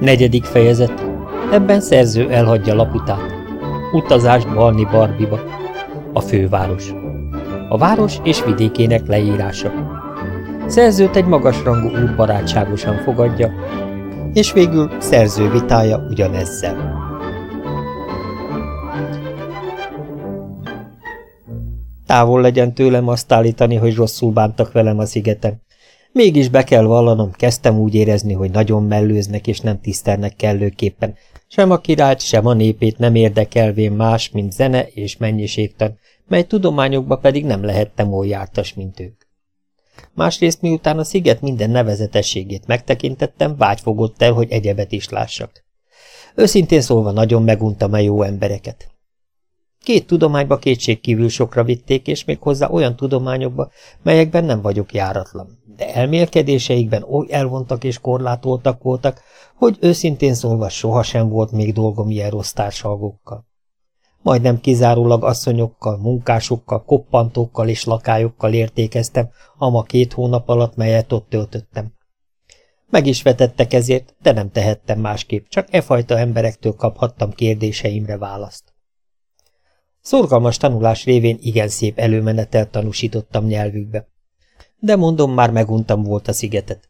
Negyedik fejezet. Ebben szerző elhagyja Laputát. Utazás Balni Barbiba. A főváros. A város és vidékének leírása. Szerzőt egy magasrangú úr barátságosan fogadja, és végül szerző vitája ugyanezzel. Távol legyen tőlem azt állítani, hogy rosszul bántak velem a szigeten. Mégis be kell vallanom, kezdtem úgy érezni, hogy nagyon mellőznek és nem tisztelnek kellőképpen. Sem a királyt, sem a népét nem érdekelvén más, mint zene és mennyiségtan, mely tudományokba pedig nem lehettem oly jártas, mint ők. Másrészt miután a sziget minden nevezetességét megtekintettem, vágy fogott el, hogy egyebet is lássak. Őszintén szólva nagyon meguntam a jó embereket. Két tudományba kétségkívül sokra vitték, és még hozzá olyan tudományokba, melyekben nem vagyok járatlan. De elmélkedéseikben oly elvontak és korlátoltak voltak, hogy őszintén szólva sohasem volt még dolgom ilyen rossz társalgókkal. Majdnem kizárólag asszonyokkal, munkásokkal, koppantókkal és lakályokkal értékeztem, ama két hónap alatt, melyet ott töltöttem. Meg is vetettek ezért, de nem tehettem másképp, csak e fajta emberektől kaphattam kérdéseimre választ. Szorgalmas tanulás révén igen szép előmenetel tanúsítottam nyelvükbe. De mondom, már meguntam volt a szigetet.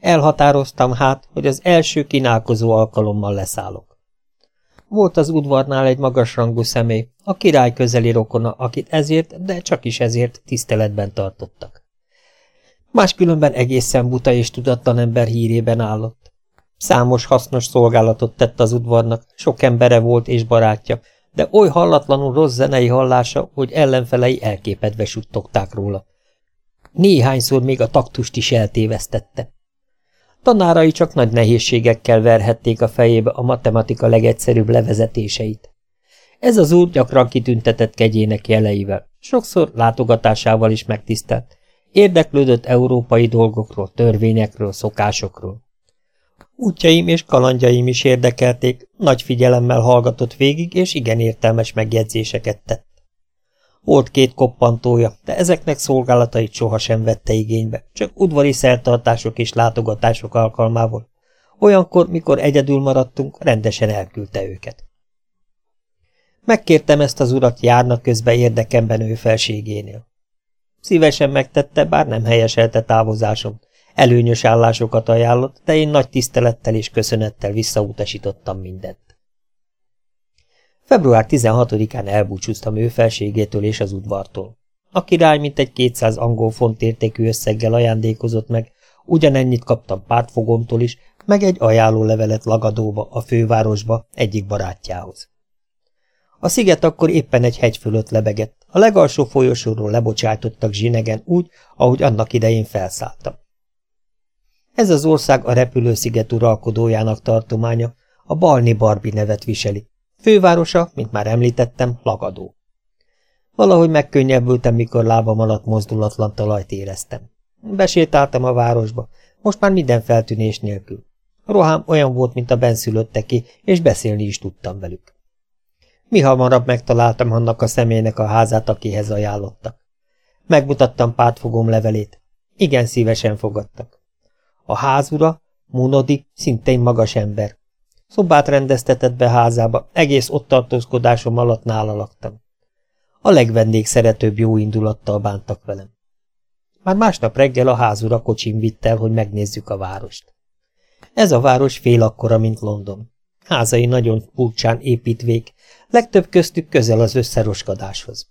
Elhatároztam hát, hogy az első kínálkozó alkalommal leszállok. Volt az udvarnál egy magasrangú személy, a király közeli rokona, akit ezért, de csak is ezért tiszteletben tartottak. Máskülönben egészen buta és tudatlan ember hírében állott. Számos hasznos szolgálatot tett az udvarnak, sok embere volt és barátja, de oly hallatlanul rossz zenei hallása, hogy ellenfelei elképedve suttogták róla. Néhányszor még a taktust is eltévesztette. Tanárai csak nagy nehézségekkel verhették a fejébe a matematika legegyszerűbb levezetéseit. Ez az úr gyakran kitüntetett kegyének jeleivel, sokszor látogatásával is megtisztelt, érdeklődött európai dolgokról, törvényekről, szokásokról. Útjaim és kalandjaim is érdekelték, nagy figyelemmel hallgatott végig, és igen értelmes megjegyzéseket tett. Volt két koppantója, de ezeknek szolgálatait sohasem vette igénybe, csak udvari szertartások és látogatások alkalmával. Olyankor, mikor egyedül maradtunk, rendesen elküldte őket. Megkértem ezt az urat járnak közbe érdekemben ő felségénél. Szívesen megtette, bár nem helyeselte távozásom, Előnyös állásokat ajánlott, de én nagy tisztelettel és köszönettel visszautasítottam mindent. Február 16-án elbúcsúztam ő felségétől és az udvartól. A király mintegy 200 angol font értékű összeggel ajándékozott meg, ugyanennyit kaptam pártfogomtól is, meg egy ajánlólevelet Lagadóba, a fővárosba, egyik barátjához. A sziget akkor éppen egy hegy fölött lebegett, a legalsó folyosóról lebocsájtottak zsinegen úgy, ahogy annak idején felszálltam. Ez az ország a repülősziget uralkodójának tartománya, a Balni Barbi nevet viseli. Fővárosa, mint már említettem, Lagadó. Valahogy megkönnyebbültem, mikor lábam alatt mozdulatlan talajt éreztem. Besétáltam a városba, most már minden feltűnés nélkül. A rohám olyan volt, mint a benszülötteké, és beszélni is tudtam velük. Mi hamarabb megtaláltam annak a személynek a házát, akihez ajánlottak. Megmutattam pártfogom levelét. Igen szívesen fogadtak. A házura, Munodi, szintén magas ember. Szobát rendeztetett be házába, egész ott tartózkodásom alatt nála laktam. A legvendég szeretőbb jó indulattal bántak velem. Már másnap reggel a házura kocsim vitt el, hogy megnézzük a várost. Ez a város fél akkora, mint London. Házai nagyon furcsán építvék, legtöbb köztük közel az összeroskadáshoz.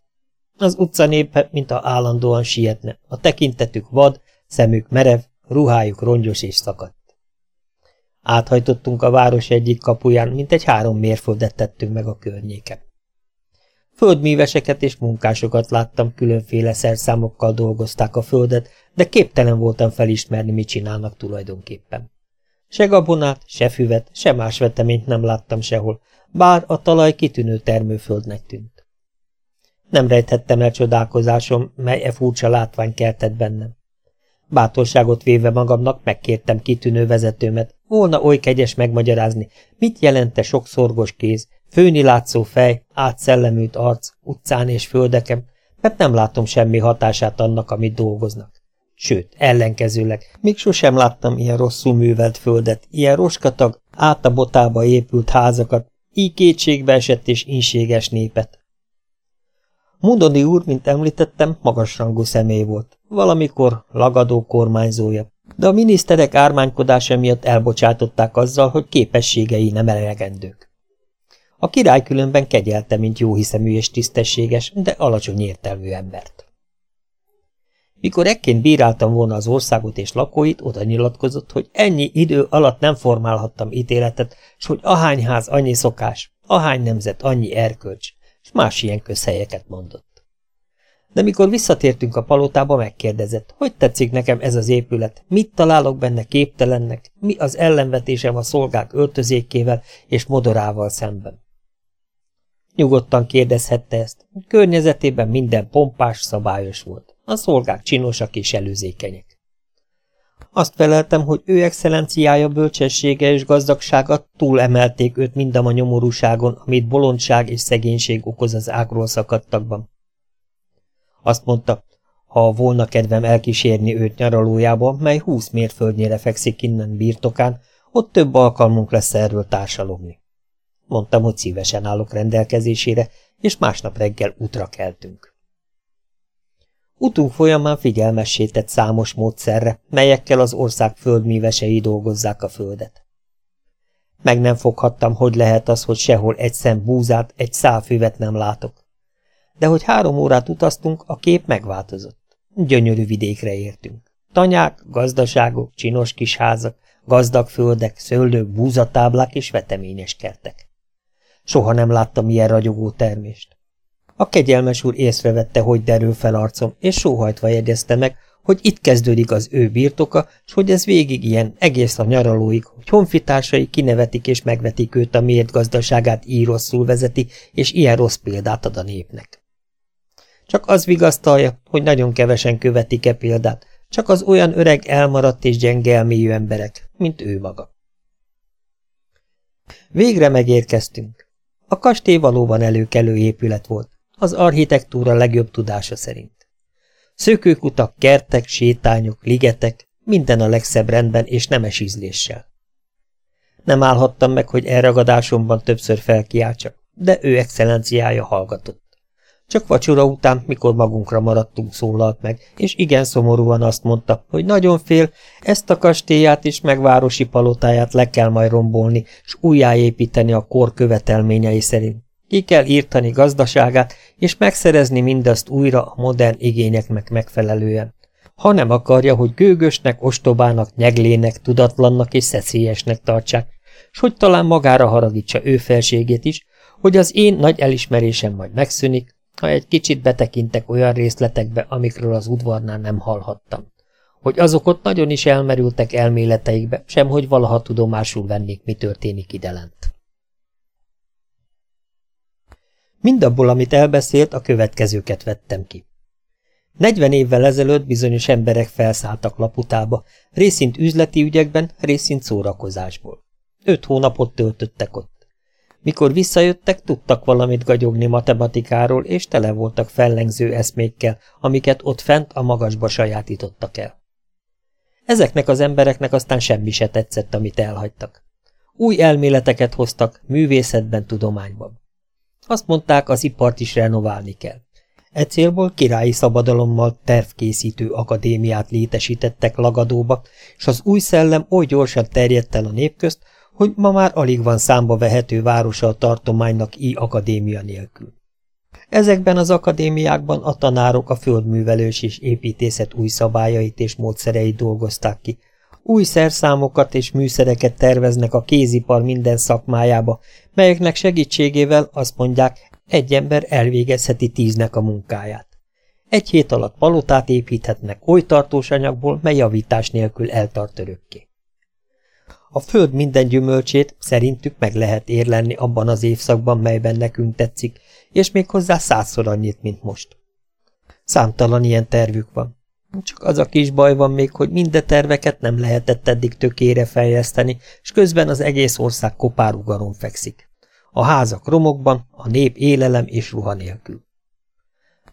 Az utcanép, mint a állandóan sietne, a tekintetük vad, szemük merev, ruhájuk rongyos és szakadt. Áthajtottunk a város egyik kapuján, mint egy három mérföldet tettünk meg a környéken. Földműveseket és munkásokat láttam, különféle szerszámokkal dolgozták a földet, de képtelen voltam felismerni, mit csinálnak tulajdonképpen. Se gabonát, se füvet, se más veteményt nem láttam sehol, bár a talaj kitűnő termőföldnek tűnt. Nem rejthettem el csodálkozásom, mely e furcsa látvány keltett bennem. Bátorságot véve magamnak megkértem kitűnő vezetőmet, volna oly kegyes megmagyarázni, mit jelente sok szorgos kéz, főni látszó fej, átszellemült arc, utcán és földeken, mert nem látom semmi hatását annak, amit dolgoznak. Sőt, ellenkezőleg, még sosem láttam ilyen rosszul művelt földet, ilyen roskatag, át a botába épült házakat, így kétségbe esett és inséges népet. Mundoni úr, mint említettem, magasrangú személy volt, valamikor lagadó kormányzója, de a miniszterek ármánykodása miatt elbocsátották azzal, hogy képességei nem elegendők. A király különben kegyelte, mint jóhiszemű és tisztességes, de alacsony értelmű embert. Mikor ekként bíráltam volna az országot és lakóit, oda nyilatkozott, hogy ennyi idő alatt nem formálhattam ítéletet, s hogy ahány ház annyi szokás, ahány nemzet annyi erkölcs, és más ilyen közhelyeket mondott. De mikor visszatértünk a palotába, megkérdezett, hogy tetszik nekem ez az épület, mit találok benne képtelennek, mi az ellenvetésem a szolgák öltözékével és modorával szemben. Nyugodtan kérdezhette ezt, környezetében minden pompás, szabályos volt. A szolgák csinosak és előzékenyek. Azt feleltem, hogy ő excellenciája bölcsessége és gazdagsága túl emelték őt mindam a nyomorúságon, amit bolondság és szegénység okoz az ágról szakadtakban. Azt mondta, ha volna kedvem elkísérni őt nyaralójába, mely húsz mérföldnyire fekszik innen birtokán, ott több alkalmunk lesz erről társalogni. Mondtam, hogy szívesen állok rendelkezésére, és másnap reggel útra keltünk. Utunk folyamán figyelmessé számos módszerre, melyekkel az ország földművesei dolgozzák a földet. Meg nem foghattam, hogy lehet az, hogy sehol egy szem búzát, egy szál füvet nem látok. De hogy három órát utaztunk, a kép megváltozott. Gyönyörű vidékre értünk. Tanyák, gazdaságok, csinos kis házak, gazdag földek, szőlők, búzatáblák és veteményes kertek. Soha nem láttam ilyen ragyogó termést. A kegyelmes úr észrevette, hogy derül fel arcom, és sóhajtva jegyezte meg, hogy itt kezdődik az ő birtoka, s hogy ez végig ilyen, egész a nyaralóig, hogy honfitársai kinevetik és megvetik őt, a miért gazdaságát így rosszul vezeti, és ilyen rossz példát ad a népnek. Csak az vigasztalja, hogy nagyon kevesen követik-e példát, csak az olyan öreg elmaradt és gyenge elmélyű emberek, mint ő maga. Végre megérkeztünk. A kastély valóban előkelő épület volt, az architektúra legjobb tudása szerint. Szökőkutak, kertek, sétányok, ligetek, minden a legszebb rendben és nemes ízléssel. Nem állhattam meg, hogy elragadásomban többször felkiáltsak, de ő excellenciája hallgatott. Csak vacsora után, mikor magunkra maradtunk, szólalt meg, és igen szomorúan azt mondta, hogy nagyon fél, ezt a kastélyát és megvárosi palotáját le kell majd rombolni, s újjáépíteni a kor követelményei szerint. Ki kell írtani gazdaságát, és megszerezni mindazt újra a modern igényeknek megfelelően. Ha nem akarja, hogy gőgösnek, ostobának, nyeglének, tudatlannak és szeszélyesnek tartsák, s hogy talán magára haragítsa ő felségét is, hogy az én nagy elismerésem majd megszűnik, ha egy kicsit betekintek olyan részletekbe, amikről az udvarnál nem hallhattam. Hogy azok ott nagyon is elmerültek elméleteikbe, sem hogy valaha tudomásul vennék, mi történik idelent. Mindabból, amit elbeszélt, a következőket vettem ki. Negyven évvel ezelőtt bizonyos emberek felszálltak Laputába, részint üzleti ügyekben, részint szórakozásból. Öt hónapot töltöttek ott. Mikor visszajöttek, tudtak valamit gagyogni matematikáról, és tele voltak fellengző eszmékkel, amiket ott fent a magasba sajátítottak el. Ezeknek az embereknek aztán semmi se tetszett, amit elhagytak. Új elméleteket hoztak, művészetben, tudományban. Azt mondták, az ipart is renoválni kell. E célból királyi szabadalommal tervkészítő akadémiát létesítettek Lagadóba, és az új szellem oly gyorsan terjedt el a nép közt, hogy ma már alig van számba vehető városa a tartománynak i akadémia nélkül. Ezekben az akadémiákban a tanárok a földművelős és építészet új szabályait és módszereit dolgozták ki, új szerszámokat és műszereket terveznek a kézipar minden szakmájába, melyeknek segítségével azt mondják, egy ember elvégezheti tíznek a munkáját. Egy hét alatt palotát építhetnek oly tartós anyagból, mely javítás nélkül eltart örökké. A föld minden gyümölcsét szerintük meg lehet érlenni abban az évszakban, melyben nekünk tetszik, és még hozzá százszor annyit, mint most. Számtalan ilyen tervük van. Csak az a kis baj van még, hogy minden terveket nem lehetett eddig tökére fejleszteni, és közben az egész ország kopárugaron fekszik. A házak romokban, a nép élelem és ruha nélkül.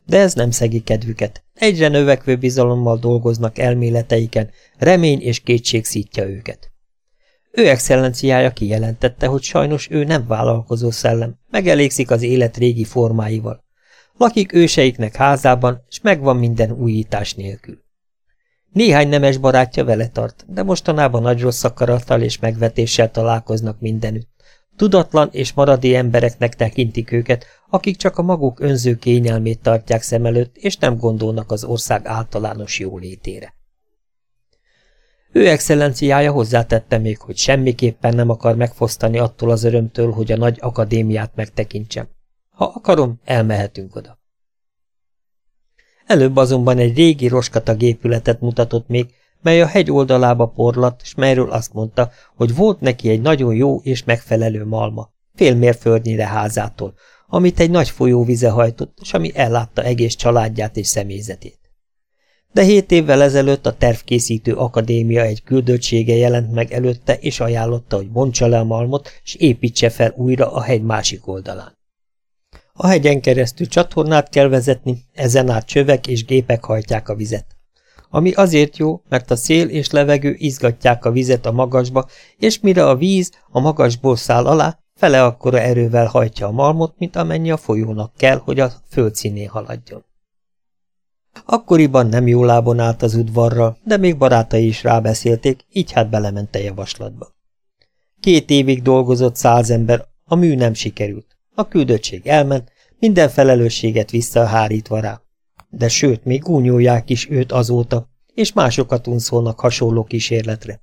De ez nem szegi kedvüket. Egyre növekvő bizalommal dolgoznak elméleteiken, remény és kétség szítja őket. Ő excellenciája kijelentette, hogy sajnos ő nem vállalkozó szellem, megelégszik az élet régi formáival. Lakik őseiknek házában, és megvan minden újítás nélkül. Néhány nemes barátja vele tart, de mostanában nagy rossz akarattal és megvetéssel találkoznak mindenütt. Tudatlan és maradi embereknek tekintik őket, akik csak a maguk önző kényelmét tartják szem előtt, és nem gondolnak az ország általános jólétére. Ő excellenciája hozzátette még, hogy semmiképpen nem akar megfosztani attól az örömtől, hogy a nagy akadémiát megtekintsem. Ha akarom, elmehetünk oda. Előbb azonban egy régi roskata gépületet mutatott még, mely a hegy oldalába porlatt, s melyről azt mondta, hogy volt neki egy nagyon jó és megfelelő malma, fél mérföldnyire házától, amit egy nagy folyóvize hajtott, és ami ellátta egész családját és személyzetét. De hét évvel ezelőtt a tervkészítő akadémia egy küldöttsége jelent meg előtte, és ajánlotta, hogy bontsa le a malmot, és építse fel újra a hegy másik oldalán. A hegyen keresztül csatornát kell vezetni, ezen át csövek és gépek hajtják a vizet. Ami azért jó, mert a szél és levegő izgatják a vizet a magasba, és mire a víz a magasból száll alá, fele akkora erővel hajtja a malmot, mint amennyi a folyónak kell, hogy a földszínén haladjon. Akkoriban nem jó lábon állt az udvarral, de még barátai is rábeszélték, így hát belement a javaslatba. Két évig dolgozott száz ember, a mű nem sikerült. A küldöttség elment, minden felelősséget visszahárítva rá. De sőt, még gúnyolják is őt azóta, és másokat unszolnak hasonló kísérletre.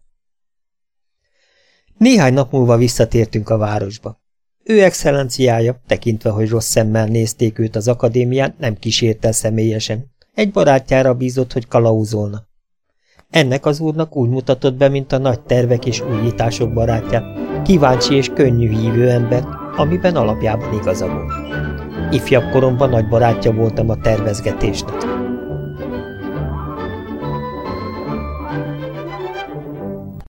Néhány nap múlva visszatértünk a városba. Ő excellenciája, tekintve, hogy rossz szemmel nézték őt az akadémián, nem kísért személyesen. Egy barátjára bízott, hogy kalauzolna. Ennek az úrnak úgy mutatott be, mint a nagy tervek és újítások barátja, kíváncsi és könnyű hívő ember, amiben alapjában igaza volt. Ifjabb koromban nagy barátja voltam a tervezgetésnek.